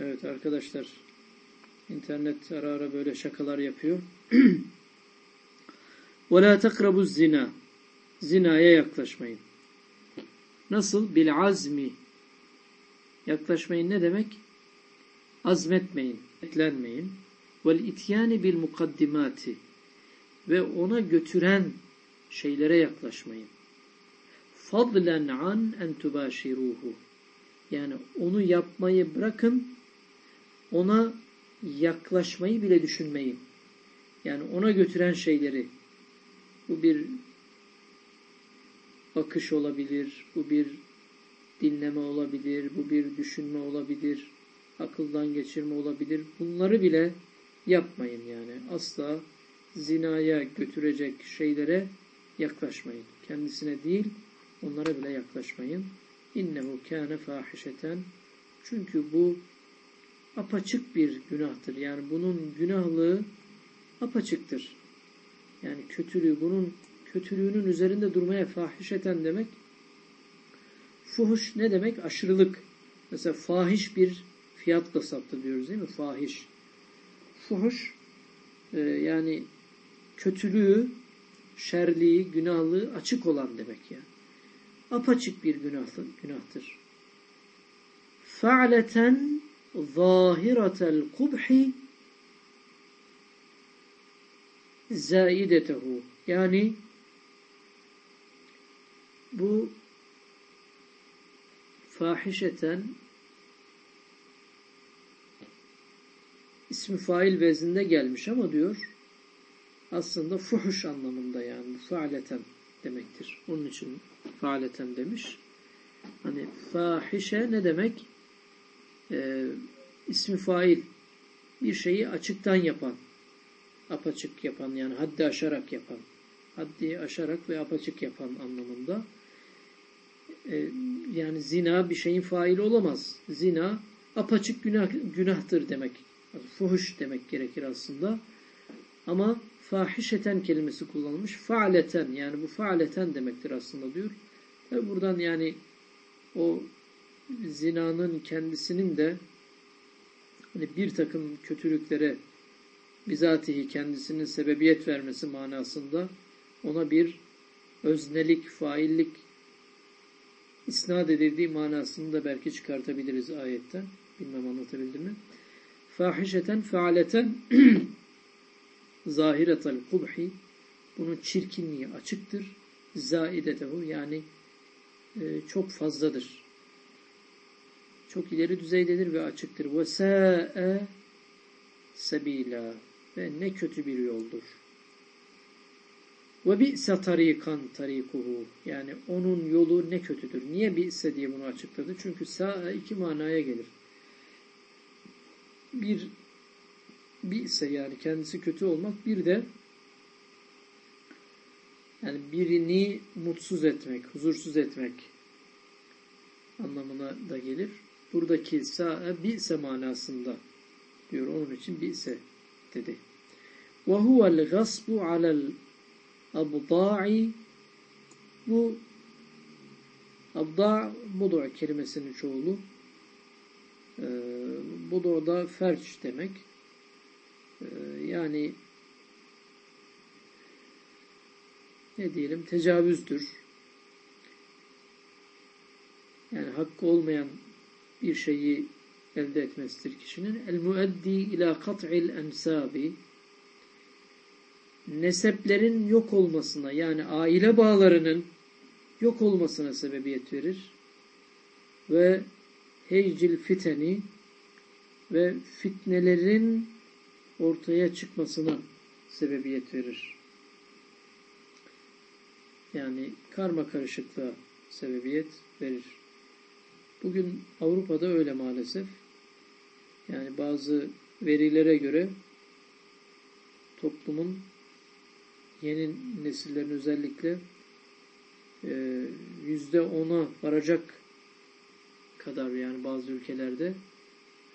Evet arkadaşlar internet ara ara böyle şakalar yapıyor. وَلَا تَقْرَبُوا zina Zinaya yaklaşmayın. Nasıl? Bil azmi. Yaklaşmayın ne demek? Azmetmeyin, etlenmeyin. Vel ityani bil mukaddimati. Ve ona götüren şeylere yaklaşmayın. Fadlen an en tubashiruhu. Yani onu yapmayı bırakın, ona yaklaşmayı bile düşünmeyin. Yani ona götüren şeyleri, bu bir bakış olabilir, bu bir dinleme olabilir, bu bir düşünme olabilir, akıldan geçirme olabilir. Bunları bile yapmayın yani. Asla zinaya götürecek şeylere yaklaşmayın. Kendisine değil, onlara bile yaklaşmayın. İnnehu kâne fâhişeten çünkü bu apaçık bir günahtır. Yani bunun günahlığı apaçıktır. Yani kötülüğü, bunun kötülüğünün üzerinde durmaya fahişeten demek. Fuhuş ne demek? Aşırılık. Mesela fahiş bir fiyatla sattı diyoruz değil mi? Fahiş. Fuhuş e, yani kötülüğü, şerliği, günahlığı açık olan demek yani. Apaçık bir günahtır. günahtır. Fa'leten zahiratel kubhi zaidetehu. Yani bu fahişeten ismi fail vezinde gelmiş ama diyor aslında fuhuş anlamında yani faaleten demektir. Onun için faaleten demiş. Hani fahişe ne demek? Ee, ismi fail bir şeyi açıktan yapan apaçık yapan yani haddi aşarak yapan haddi aşarak ve apaçık yapan anlamında ee, yani zina bir şeyin faili olamaz. Zina apaçık günah, günahtır demek. Fuhuş demek gerekir aslında. Ama fahişeten kelimesi kullanılmış. Faaleten yani bu faaleten demektir aslında diyor. Ve buradan yani o zinanın kendisinin de hani bir takım kötülüklere bizatihi kendisinin sebebiyet vermesi manasında ona bir öznelik, faillik isnat edildiği manasını da belki çıkartabiliriz ayetten. Bilmem anlatabildim mi? Fahişeten faaleten zahiretel kubhi bunun çirkinliği açıktır. Zaidetehu yani e, çok fazladır. Çok ileri düzeydedir ve açıktır. Ve sa'e sebila ve ne kötü bir yoldur. Ve bi'se tarikan tarikuhu. Yani onun yolu ne kötüdür. Niye bi'se diye bunu açıkladı? Çünkü sa'a iki manaya gelir. Bir bi'se yani kendisi kötü olmak bir de yani birini mutsuz etmek, huzursuz etmek anlamına da gelir Buradaki sa'a bi'se manasında diyor. Onun için bi'se dedi. وَهُوَ الْغَصْبُ عَلَى abda'i bu abda budu kelimesinin çoğulu e, budu da ferç demek e, yani ne diyelim tecavüzdür yani hakkı olmayan bir şeyi elde etmesidir kişinin el mueddi ila kat'il ensabi neseplerin yok olmasına yani aile bağlarının yok olmasına sebebiyet verir. Ve heycil fiteni ve fitnelerin ortaya çıkmasına sebebiyet verir. Yani karma karışıklığa sebebiyet verir. Bugün Avrupa'da öyle maalesef. Yani bazı verilere göre toplumun yeni nesillerin özellikle e, yüzde ona varacak kadar yani bazı ülkelerde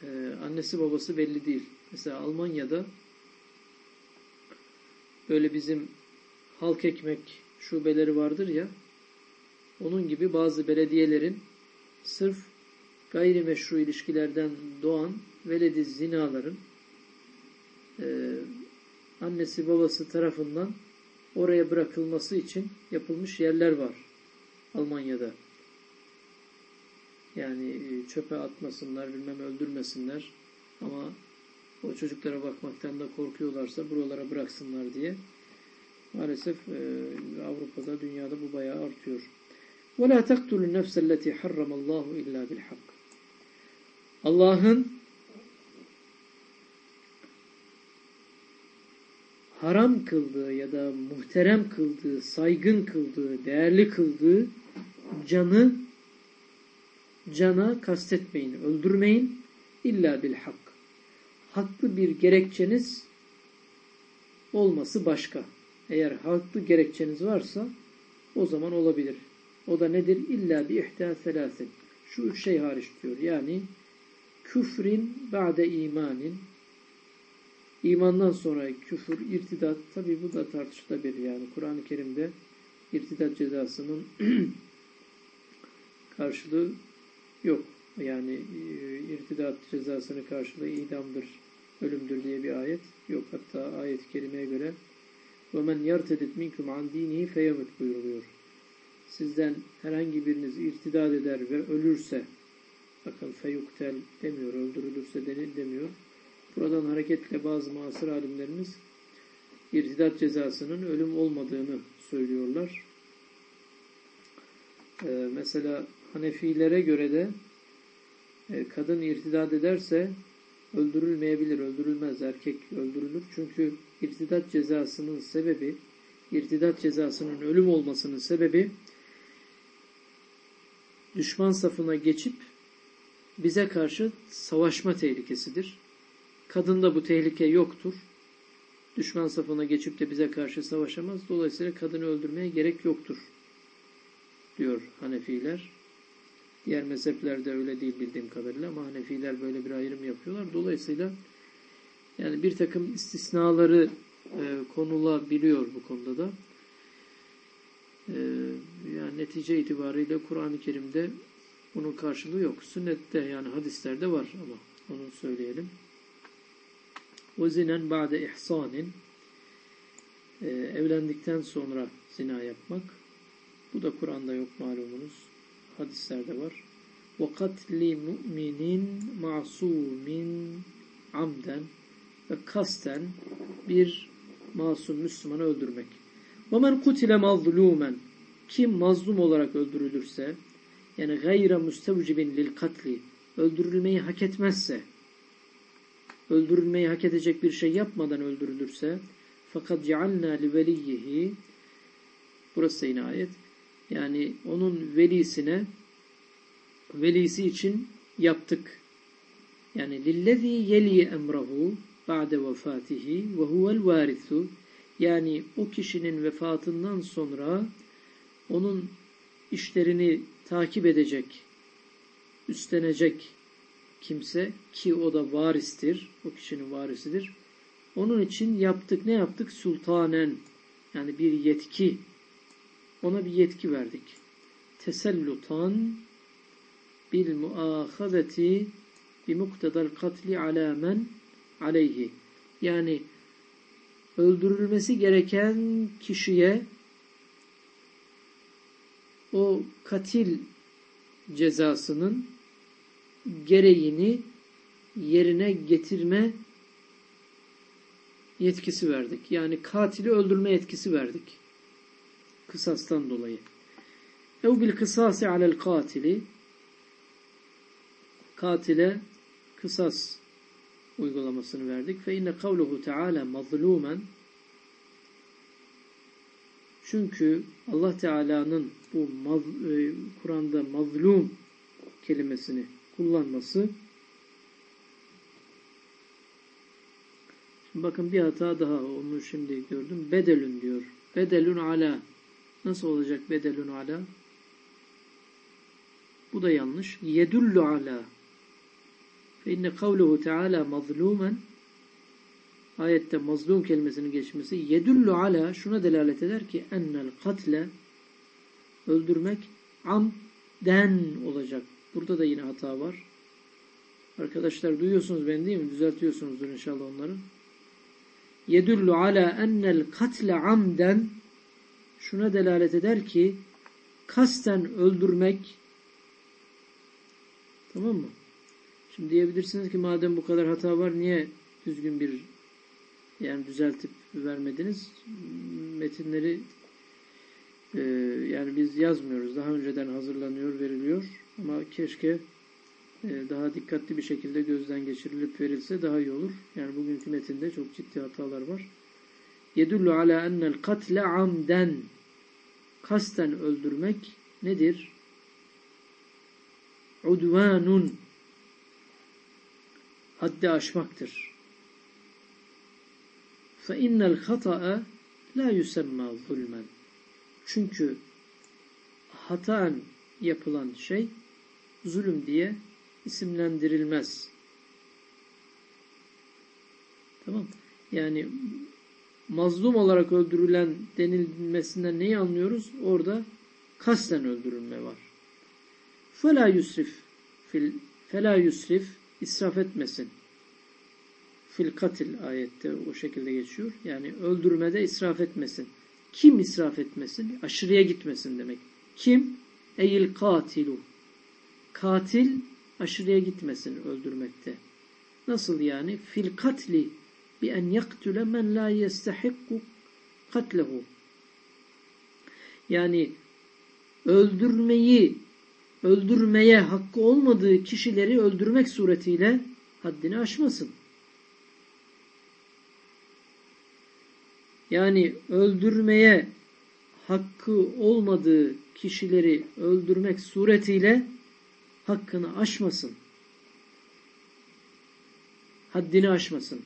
e, annesi babası belli değil. Mesela Almanya'da böyle bizim halk ekmek şubeleri vardır ya onun gibi bazı belediyelerin sırf gayrimeşru ilişkilerden doğan veledi zinaların e, annesi babası tarafından oraya bırakılması için yapılmış yerler var Almanya'da. Yani e, çöpe atmasınlar, bilmem öldürmesinler ama o çocuklara bakmaktan da korkuyorlarsa buralara bıraksınlar diye. Maalesef e, Avrupa'da, dünyada bu bayağı artıyor. وَلَا تَقْتُلُ النَّفْسَ الَّتِي حَرَّمَ اللّٰهُ اِلَّا بِالْحَقِّ Allah'ın haram kıldığı ya da muhterem kıldığı, saygın kıldığı, değerli kıldığı canı cana kastetmeyin, öldürmeyin illa bil hak. Haklı bir gerekçeniz olması başka. Eğer haklı gerekçeniz varsa o zaman olabilir. O da nedir? İlla bi ihta selasin. Şu üç şey hariç diyor. Yani küfrin ba'de imanin imandan sonra küfür, irtidat tabi bu da tartışılabilir yani. Kur'an-ı Kerim'de irtidat cezasının karşılığı yok. Yani e, irtidat cezasının karşılığı idamdır, ölümdür diye bir ayet yok. Hatta ayet-i kerimeye göre وَمَنْ يَرْتَدِتْ مِنْكُمْ عَنْ دِينِهِ فَيَمُتْ buyuruluyor. Sizden herhangi biriniz irtidat eder ve ölürse bakın feyuktel demiyor, öldürülürse denil demiyor. Buradan hareketle bazı muasır alimlerimiz irtidat cezasının ölüm olmadığını söylüyorlar. Ee, mesela Hanefilere göre de e, kadın irtidat ederse öldürülmeyebilir, öldürülmez. Erkek öldürülür. Çünkü irtidat cezasının sebebi, irtidat cezasının ölüm olmasının sebebi düşman safına geçip bize karşı savaşma tehlikesidir. Kadında bu tehlike yoktur. Düşman safına geçip de bize karşı savaşamaz. Dolayısıyla kadını öldürmeye gerek yoktur. Diyor Hanefiler. Diğer mezheplerde öyle değil bildiğim kadarıyla ama Hanefiler böyle bir ayrım yapıyorlar. Dolayısıyla yani bir takım istisnaları e, konulabiliyor bu konuda da. E, netice itibariyle Kur'an-ı Kerim'de bunun karşılığı yok. Sünnette yani hadislerde var ama onu söyleyelim. O zinen ba'de ihsanin e, evlendikten sonra zina yapmak. Bu da Kur'an'da yok malumunuz. Hadislerde var. Ve katli mu'minin masumin amden ve kasten bir masum Müslümanı öldürmek. Ve men kutile mazlumen kim mazlum olarak öldürülürse yani gayre müstevcibin lil katli öldürülmeyi hak etmezse öldürülmeyi hak edecek bir şey yapmadan öldürülürse fakat cealna li veliyhi burası yine ayet yani onun velisine velisi için yaptık. Yani lillezî yeli emrahu ba'de vefatihi ve huvel varithu yani o kişinin vefatından sonra onun işlerini takip edecek, üstlenecek kimse ki o da varistir, o kişinin varisidir. Onun için yaptık, ne yaptık? Sultanen, yani bir yetki, ona bir yetki verdik. Tesellutan bil muahazeti bi muktedal katli ala men aleyhi. Yani öldürülmesi gereken kişiye o katil cezasının gereğini yerine getirme yetkisi verdik. Yani katili öldürme yetkisi verdik. Kısastan dolayı. Ev bil kısası alel katili katile kısas uygulamasını verdik. Fe inne kavluhu teala mazlumen çünkü Allah Teala'nın bu maz, e, Kur'an'da mazlum kelimesini kullanması Şimdi bakın bir hata daha onu şimdi gördüm. Bedelün diyor. Bedelün ala. Nasıl olacak bedelün ala? Bu da yanlış. Yedullu ala. Fe inne kavluhu teala mazlumen ayette mazlum kelimesinin geçmesi yedullu ala şuna delalet eder ki ennel katle öldürmek amden olacak. Burada da yine hata var. Arkadaşlar duyuyorsunuz beni değil mi? Düzeltiyorsunuzdur inşallah onları. Yedullu ala ennel katle amden şuna delalet eder ki kasten öldürmek tamam mı? Şimdi diyebilirsiniz ki madem bu kadar hata var niye düzgün bir yani düzeltip vermediniz? Metinleri e, yani biz yazmıyoruz. Daha önceden hazırlanıyor, veriliyor. Ama keşke e, daha dikkatli bir şekilde gözden geçirilip verilse daha iyi olur. Yani bugünkü metinde çok ciddi hatalar var. Yedullu ala ennel katle amden kasten öldürmek nedir? Udvanun haddi aşmaktır. İnnel hata'a la yusemma zulmen. Çünkü hataen yapılan şey zulüm diye isimlendirilmez. Tamam. Yani mazlum olarak öldürülen denilmesinden neyi anlıyoruz? Orada kasten öldürülme var. Fela yusrif fil fela yusrif israf etmesin. Fil katil ayette o şekilde geçiyor. Yani öldürmede israf etmesin. Kim israf etmesin? Aşırıya gitmesin demek. Kim? Eyil katilu. Katil aşırıya gitmesin öldürmekte. Nasıl yani? Fil katli bi en yaktule men la yestahikku katlehu. Yani öldürmeyi öldürmeye hakkı olmadığı kişileri öldürmek suretiyle haddini aşmasın. Yani öldürmeye hakkı olmadığı kişileri öldürmek suretiyle hakkını aşmasın. Haddini aşmasın.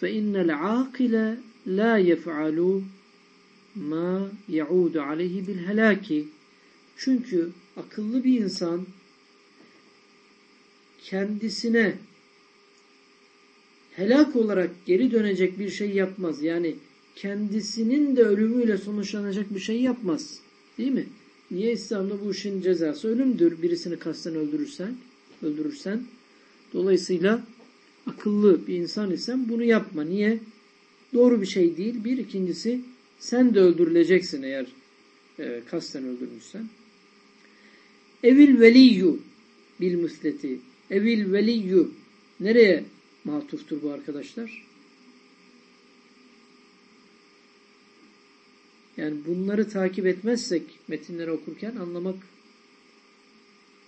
فَاِنَّ الْعَاقِلَ لَا يَفْعَلُ مَا يَعُودُ عَلَيْهِ بِالْهَلَاكِ Çünkü akıllı bir insan kendisine helak olarak geri dönecek bir şey yapmaz. Yani kendisinin de ölümüyle sonuçlanacak bir şey yapmaz. Değil mi? Niye İslam'da bu işin cezası ölümdür. Birisini kasten öldürürsen, öldürürsen. Dolayısıyla akıllı bir insan isen bunu yapma. Niye? Doğru bir şey değil. Bir ikincisi sen de öldürüleceksin eğer e, kasten öldürmüşsen. Evil veliyyu bil müsleti. Evil veliyyu nereye matuftur bu arkadaşlar? Yani bunları takip etmezsek metinleri okurken anlamak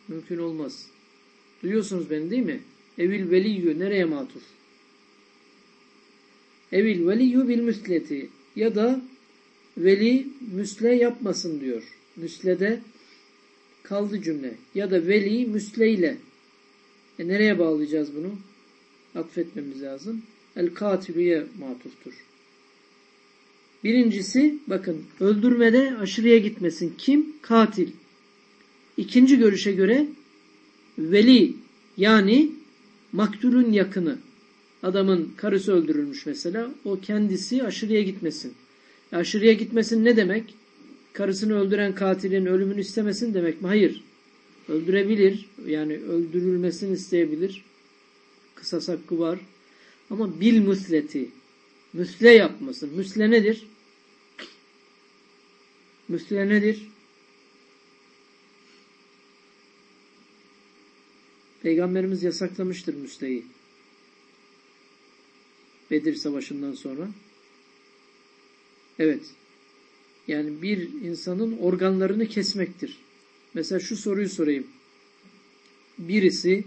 mümkün olmaz. Duyuyorsunuz beni değil mi? Evil veliyyü nereye matuf? Evil veliyyü bil müsleti ya da veli müsle yapmasın diyor. Müslede kaldı cümle. Ya da veli müsle. E nereye bağlayacağız bunu? Atfetmemiz lazım. El katilüye matuftur. Birincisi bakın öldürmede aşırıya gitmesin. Kim? Katil. İkinci görüşe göre veli yani maktulün yakını. Adamın karısı öldürülmüş mesela. O kendisi aşırıya gitmesin. E aşırıya gitmesin ne demek? Karısını öldüren katilin ölümünü istemesin demek mi? Hayır. Öldürebilir. Yani öldürülmesini isteyebilir. Kısas hakkı var. Ama bil musleti müsle yapmasın. Müsle nedir? Müsle nedir? Peygamberimiz yasaklamıştır müsleyi. Bedir Savaşı'ndan sonra. Evet. Yani bir insanın organlarını kesmektir. Mesela şu soruyu sorayım. Birisi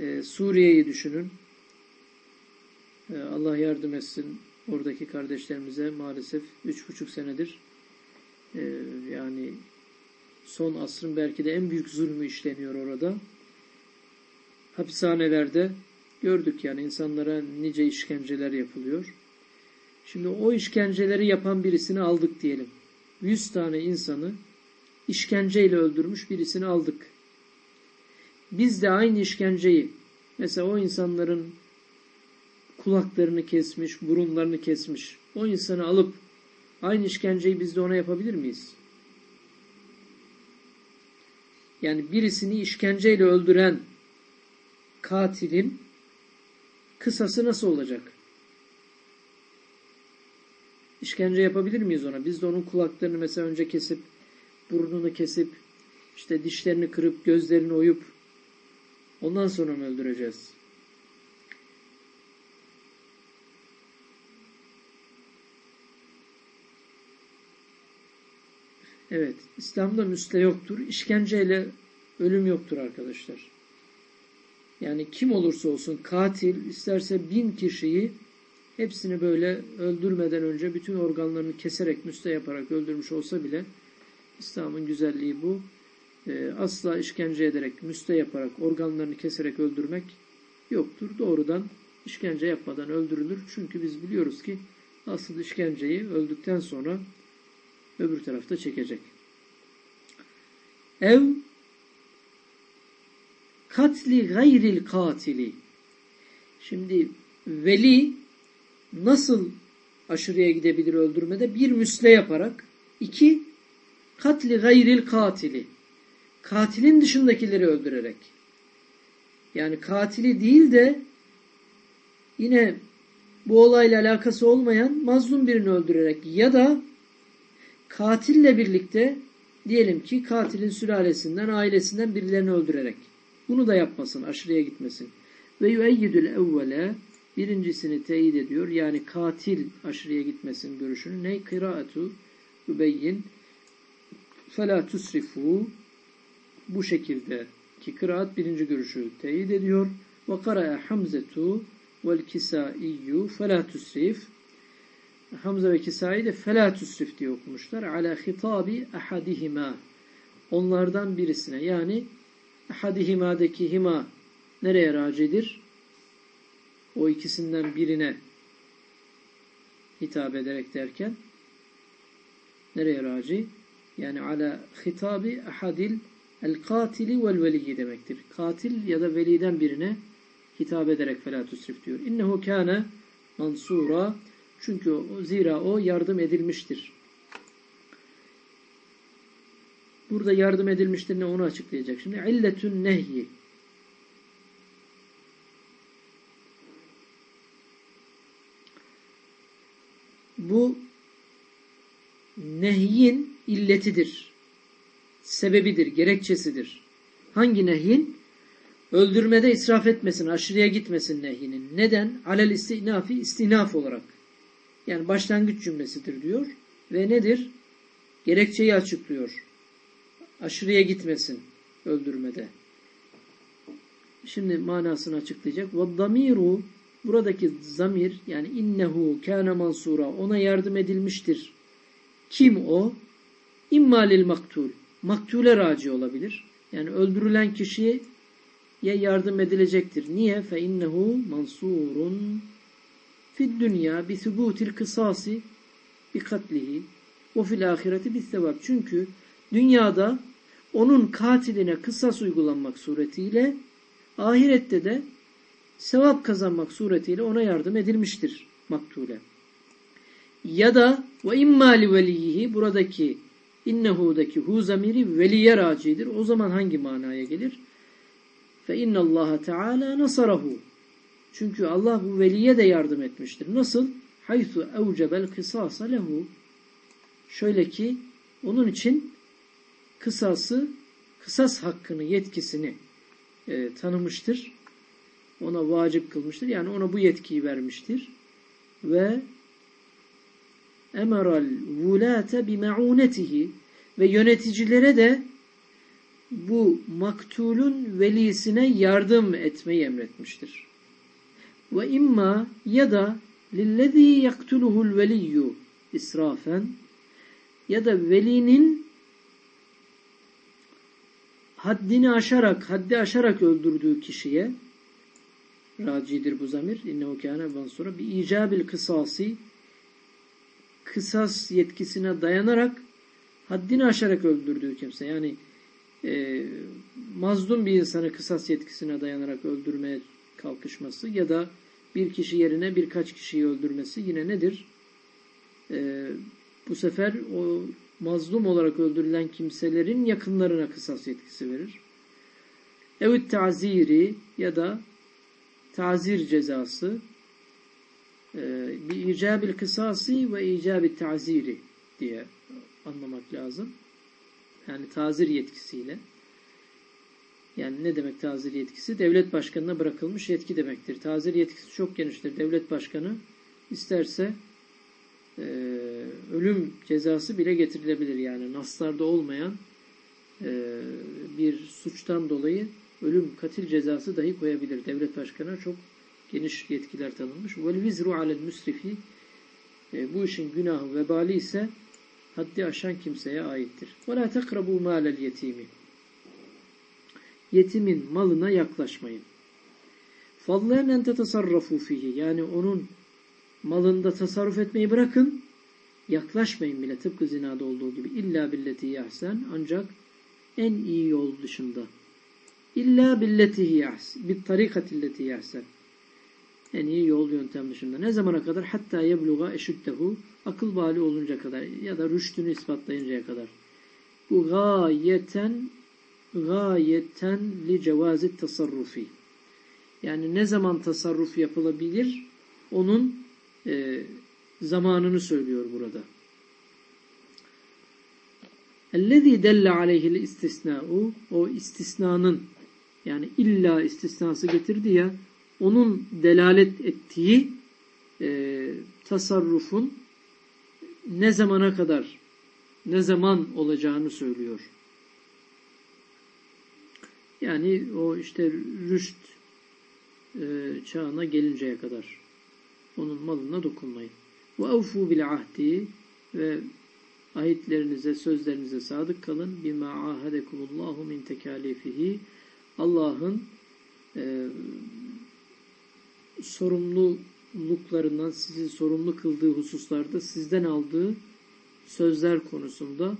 e, Suriye'yi düşünün. Ee, Allah yardım etsin oradaki kardeşlerimize maalesef üç buçuk senedir e, yani son asrın belki de en büyük zulmü işleniyor orada. Hapishanelerde gördük yani insanlara nice işkenceler yapılıyor. Şimdi o işkenceleri yapan birisini aldık diyelim. Yüz tane insanı işkenceyle öldürmüş birisini aldık. Biz de aynı işkenceyi mesela o insanların kulaklarını kesmiş, burunlarını kesmiş. O insanı alıp aynı işkenceyi biz de ona yapabilir miyiz? yani birisini işkenceyle öldüren katilin kısası nasıl olacak? İşkence yapabilir miyiz ona? Biz de onun kulaklarını mesela önce kesip, burnunu kesip, işte dişlerini kırıp, gözlerini oyup, ondan sonra mı öldüreceğiz? Evet, İslam'da müste yoktur. İşkenceyle ölüm yoktur arkadaşlar. Yani kim olursa olsun katil isterse bin kişiyi hepsini böyle öldürmeden önce bütün organlarını keserek müste yaparak öldürmüş olsa bile İslam'ın güzelliği bu. Ee, asla işkence ederek, müste yaparak, organlarını keserek öldürmek yoktur. Doğrudan işkence yapmadan öldürülür. Çünkü biz biliyoruz ki asıl işkenceyi öldükten sonra öbür tarafta çekecek. Ev katli gayril katili. Şimdi veli nasıl aşırıya gidebilir öldürmede? Bir müsle yaparak. iki katli gayril katili. Katilin dışındakileri öldürerek. Yani katili değil de yine bu olayla alakası olmayan mazlum birini öldürerek ya da katille birlikte diyelim ki katilin sülalesinden, ailesinden birilerini öldürerek. Bunu da yapmasın, aşırıya gitmesin. Ve yüeyyidül evvele birincisini teyit ediyor. Yani katil aşırıya gitmesin görüşünü. Ne? Kıraatu übeyyin felâ tusrifu bu şekilde ki kıraat birinci görüşü teyit ediyor. Ve kara'a hamzetu vel kisaiyyü felâ tusrif Hamza ve Kisai de felâ tüsrif diye okumuşlar. Ala hitabi ahadihima. Onlardan birisine yani ahadihima'daki hima nereye racidir? O ikisinden birine hitap ederek derken nereye raci? Yani ala hitabi ahadil el katili vel veliyi demektir. Katil ya da veliden birine hitap ederek felâ tüsrif diyor. İnnehu kâne mansura çünkü o, zira o yardım edilmiştir. Burada yardım edilmiştir ne onu açıklayacak. Şimdi illetün nehyi. Bu nehyin illetidir Sebebidir, gerekçesidir. Hangi nehyin? Öldürmede israf etmesin, aşırıya gitmesin nehyinin. Neden? Alel istinafi, istinaf olarak. Yani başlangıç cümlesidir diyor. Ve nedir? Gerekçeyi açıklıyor. Aşırıya gitmesin öldürmede. Şimdi manasını açıklayacak. وَالضَّمِيرُ Buradaki zamir yani innehu kâne mansura ona yardım edilmiştir. Kim o? İmmalil maktul. Maktule raci olabilir. Yani öldürülen kişiye yardım edilecektir. Niye? Fe innehu mansurun fid dünya bi subutil kısasi bi katlihi ve fil ahireti bi sevap. Çünkü dünyada onun katiline kısas uygulanmak suretiyle ahirette de sevap kazanmak suretiyle ona yardım edilmiştir maktule. Ya da ve immali veliyihi buradaki innehu'daki hu zamiri veliye racidir. O zaman hangi manaya gelir? Fe innallaha teala nasarahu. Çünkü Allah bu veliye de yardım etmiştir. Nasıl? Haythu evcebel kısasa lehu. Şöyle ki onun için kısası, kısas hakkını, yetkisini e, tanımıştır. Ona vacip kılmıştır. Yani ona bu yetkiyi vermiştir. Ve emeral vulate bime'unetihi ve yöneticilere de bu maktulun velisine yardım etmeyi emretmiştir. Ve imma ya da lillezî yaktuluhul veliyyu israfen ya da velinin haddini aşarak, haddi aşarak öldürdüğü kişiye racidir bu zamir. İnnehu kâne mansura bi icabil kısasi kısas yetkisine dayanarak haddini aşarak öldürdüğü kimse. Yani e, mazlum bir insanı kısas yetkisine dayanarak öldürmeye kalkışması ya da bir kişi yerine birkaç kişiyi öldürmesi yine nedir? E, bu sefer o mazlum olarak öldürülen kimselerin yakınlarına kısas yetkisi verir. Evet taziri ya da tazir cezası bir icabil kısası ve icabil taziri diye anlamak lazım. Yani tazir yetkisiyle. Yani ne demek tazir yetkisi? Devlet başkanına bırakılmış yetki demektir. Tazir yetkisi çok geniştir. Devlet başkanı isterse e, ölüm cezası bile getirilebilir. Yani naslarda olmayan e, bir suçtan dolayı ölüm katil cezası dahi koyabilir. Devlet başkanına çok geniş yetkiler tanınmış. Vel vizru alel müsrifi bu işin günahı vebali ise haddi aşan kimseye aittir. Ve la tekrabu malel yetimi yetimin malına yaklaşmayın. Fadlen en tetasarrafu fihi yani onun malında tasarruf etmeyi bırakın. Yaklaşmayın bile tıpkı zinada olduğu gibi. İlla billeti yahsen ancak en iyi yol dışında. İlla billetihi yahsen. Bir tarikatilleti yahsen En iyi yol yöntem dışında. Ne zamana kadar? Hatta yebluğa eşüttehu. Akıl bali olunca kadar ya da rüştünü ispatlayıncaya kadar. Bu gayeten gayeten li cevazit tasarrufi. Yani ne zaman tasarruf yapılabilir onun e, zamanını söylüyor burada. اَلَّذ۪ي دَلَّ عَلَيْهِ istisna'u O istisnanın yani illa istisnası getirdi ya onun delalet ettiği e, tasarrufun ne zamana kadar ne zaman olacağını söylüyor. Yani o işte rüşt e, çağına gelinceye kadar onun malına dokunmayın. Ve avfu bil ahdi ve ahitlerinize, sözlerinize sadık kalın. Bima ahadekumullahu min tekalifihi Allah'ın e, sorumluluklarından sizi sorumlu kıldığı hususlarda sizden aldığı sözler konusunda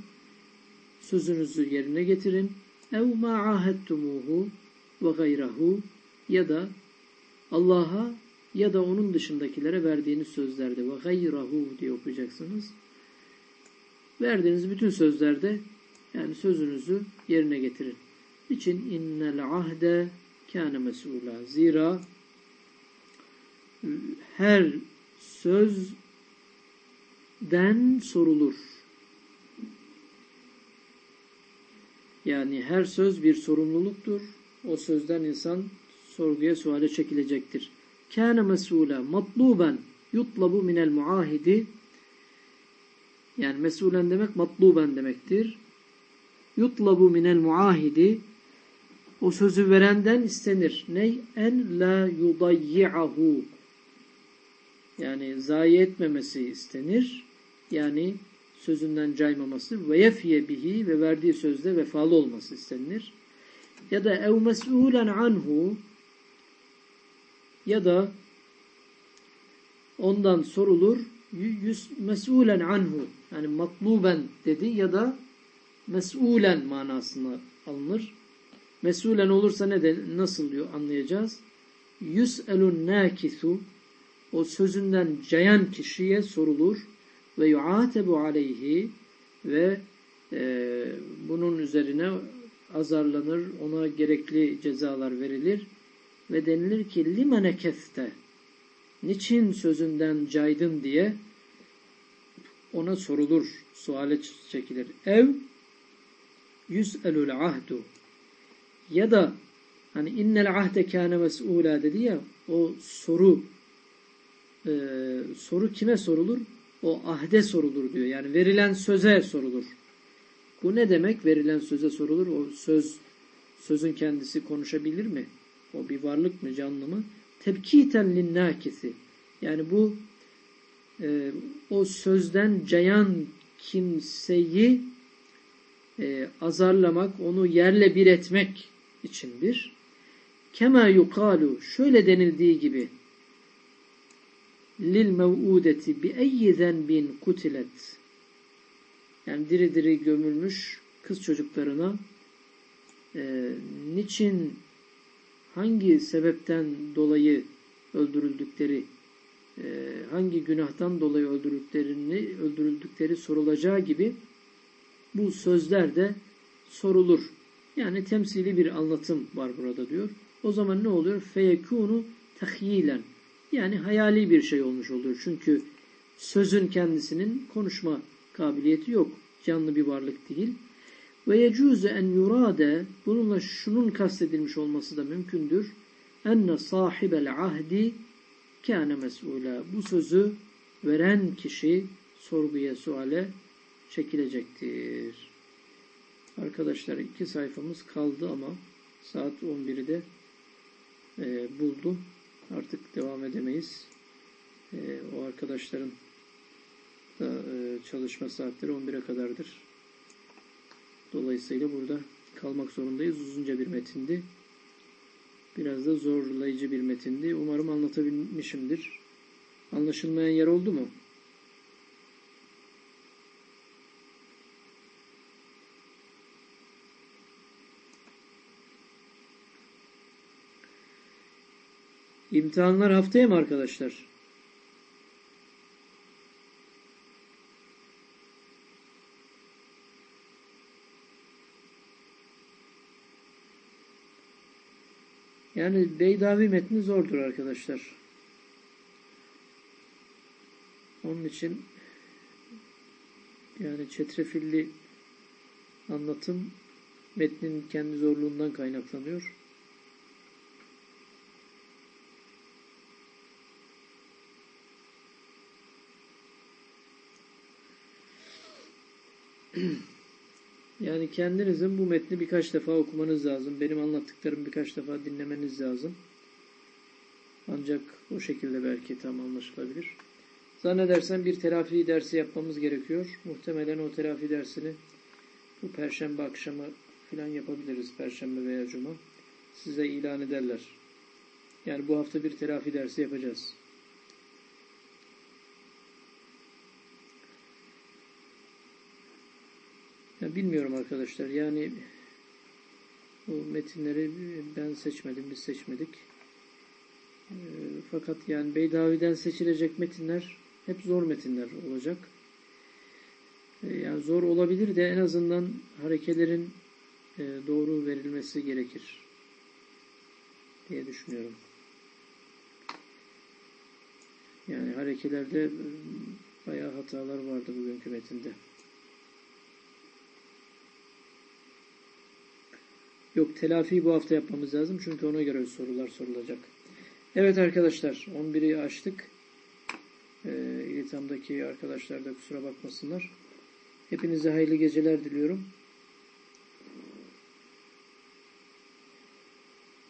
sözünüzü yerine getirin ev ma ahettumuhu ve gayrahu ya da Allah'a ya da onun dışındakilere verdiğiniz sözlerde ve gayrahu diye okuyacaksınız. Verdiğiniz bütün sözlerde yani sözünüzü yerine getirin. İçin innel ahde kâne mes'ûlâ. Zira her sözden sorulur. Yani her söz bir sorumluluktur. O sözden insan sorguya suale çekilecektir. Kâne mesûle matluben yutlabu minel muahidi yani mesulen demek matluben demektir. Yutlabu minel muahidi o sözü verenden istenir. Ney? En la yudayyi'ahu yani zayi etmemesi istenir. Yani sözünden caymaması ve yefiye bihi ve verdiği sözde vefalı olması istenilir. Ya da ev mes'ulen anhu ya da ondan sorulur mes'ulen anhu yani matluben dedi ya da mes'ulen manasına alınır. Mes'ulen olursa ne de nasıl diyor anlayacağız. Yüs'elun nakisu o sözünden cayan kişiye sorulur ve yuatebu aleyhi ve e, bunun üzerine azarlanır, ona gerekli cezalar verilir ve denilir ki limene kefte niçin sözünden caydın? diye ona sorulur, suale çekilir. Ev yüz'elul ahdu. Ya da hani innel ahde kâne mes'ûlâ dedi ya o soru e, soru kime sorulur? o ahde sorulur diyor. Yani verilen söze sorulur. Bu ne demek? Verilen söze sorulur. O söz sözün kendisi konuşabilir mi? O bir varlık mı, canlı mı? Tebkiten linnâkisi. Yani bu e, o sözden cayan kimseyi e, azarlamak, onu yerle bir etmek içindir. Kema yukalu şöyle denildiği gibi lil mev'udeti bi eyyi zenbin kutilet yani diri diri gömülmüş kız çocuklarına e, niçin hangi sebepten dolayı öldürüldükleri e, hangi günahtan dolayı öldürüldüklerini öldürüldükleri sorulacağı gibi bu sözler de sorulur. Yani temsili bir anlatım var burada diyor. O zaman ne oluyor? Feyekunu tahyilen. Yani hayali bir şey olmuş oluyor. Çünkü sözün kendisinin konuşma kabiliyeti yok. Canlı bir varlık değil. Ve yecuze en yurade bununla şunun kastedilmiş olması da mümkündür. Enne sahibel ahdi kâne mes'ûlâ. Bu sözü veren kişi sorguya, suale çekilecektir. Arkadaşlar iki sayfamız kaldı ama saat 11'i de e, buldu. Artık devam edemeyiz. E, o arkadaşların da e, çalışma saatleri 11'e kadardır. Dolayısıyla burada kalmak zorundayız. Uzunca bir metindi. Biraz da zorlayıcı bir metindi. Umarım anlatabilmişimdir. Anlaşılmayan yer oldu mu? İmtihanlar haftaya mı arkadaşlar? Yani Beydavi metni zordur arkadaşlar. Onun için yani çetrefilli anlatım metnin kendi zorluğundan kaynaklanıyor. Yani kendinizin bu metni birkaç defa okumanız lazım. Benim anlattıklarımı birkaç defa dinlemeniz lazım. Ancak o şekilde belki tam anlaşılabilir. Zannedersem bir telafi dersi yapmamız gerekiyor. Muhtemelen o telafi dersini bu perşembe akşamı filan yapabiliriz. Perşembe veya cuma. Size ilan ederler. Yani bu hafta bir telafi dersi yapacağız. Ya bilmiyorum arkadaşlar. Yani bu metinleri ben seçmedim, biz seçmedik. E, fakat yani Beydavi'den seçilecek metinler hep zor metinler olacak. E, yani zor olabilir de en azından harekelerin e, doğru verilmesi gerekir diye düşünüyorum. Yani harekelerde e, bayağı hatalar vardı bugünkü metinde. Yok telafi bu hafta yapmamız lazım. Çünkü ona göre sorular sorulacak. Evet arkadaşlar 11'i açtık. Ee, İlitam'daki arkadaşlar da kusura bakmasınlar. Hepinize hayırlı geceler diliyorum.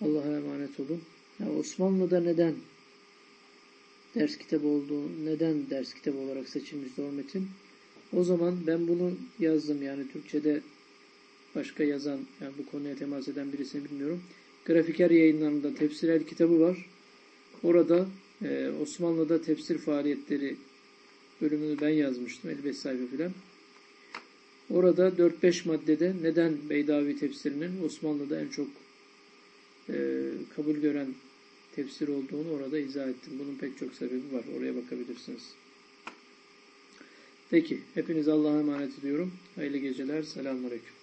Allah'a emanet olun. Ya Osmanlı'da neden ders kitabı olduğu, neden ders kitabı olarak seçilmiş zor metin? O zaman ben bunu yazdım yani Türkçe'de başka yazan, yani bu konuya temas eden birisini bilmiyorum. Grafiker yayınlarında tefsir el kitabı var. Orada e, Osmanlı'da tefsir faaliyetleri bölümünü ben yazmıştım. 55 sayfa filan. Orada 4-5 maddede neden Beydavi tefsirinin Osmanlı'da en çok e, kabul gören tefsir olduğunu orada izah ettim. Bunun pek çok sebebi var. Oraya bakabilirsiniz. Peki. Hepiniz Allah'a emanet ediyorum. Hayırlı geceler. Selamünaleyküm.